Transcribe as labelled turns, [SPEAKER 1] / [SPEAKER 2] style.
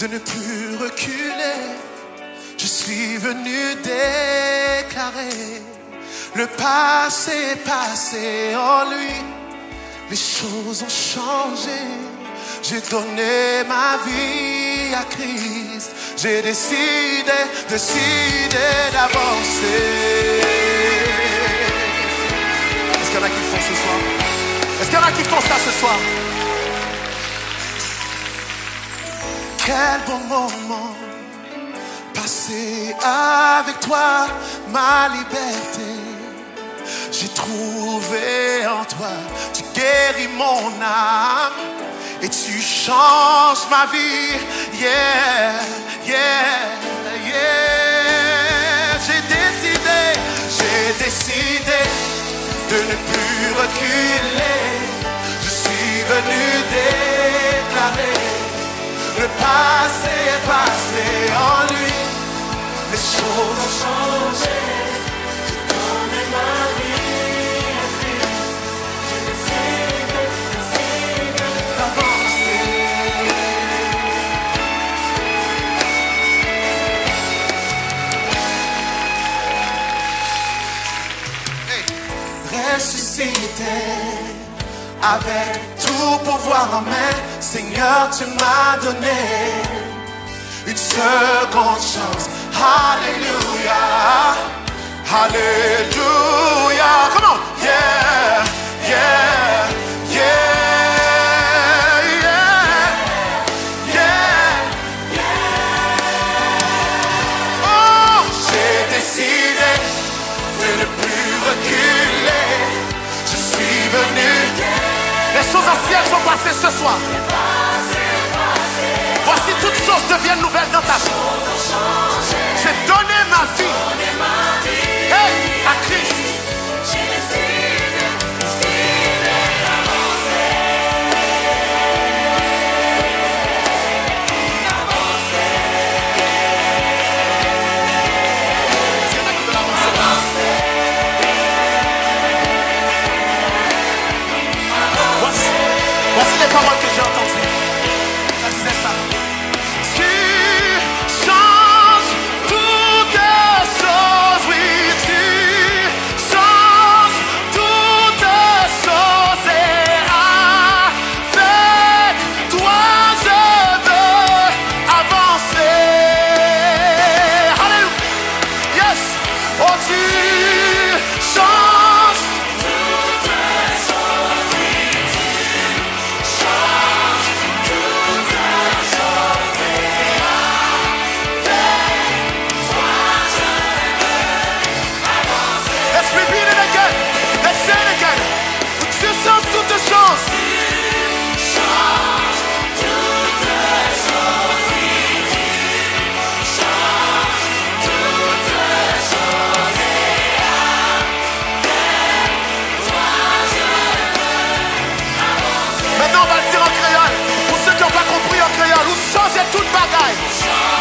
[SPEAKER 1] de ne plus reculer. Je suis venu déclarer le passé passé en lui. Les choses ont changé. J'ai donné ma vie à Christ. J'ai décidé, décidé d'avancer. Est-ce qu'il y en a qui font ce soir? Est-ce qu'il y en a qui font ça ce soir? Quel bon moment passer avec toi ma liberté. J'ai trouvé en toi, tu guéris mon âme et tu changes ma vie. Yeah, yeah, yeah. J'ai décidé, j'ai décidé de ne plus reculer. Je suis venu le passé est passé en lui. Les choses ont changé. J'ai donné ma vie à Christ. J'ai décidé, décidé d'avancer. Hey. Ressuscité avec tout pouvoir en main, Seigneur, tu m'as donné une seconde chance. Alléluia, Alléluia. Come on, yeah, yeah, yeah, yeah, yeah. Oh, j'ai décidé de ne plus reculer. Je suis venu. soir. Voici toutes choses deviennent nouvelles dans ta vie. J'ai donné ma vie. tout bagay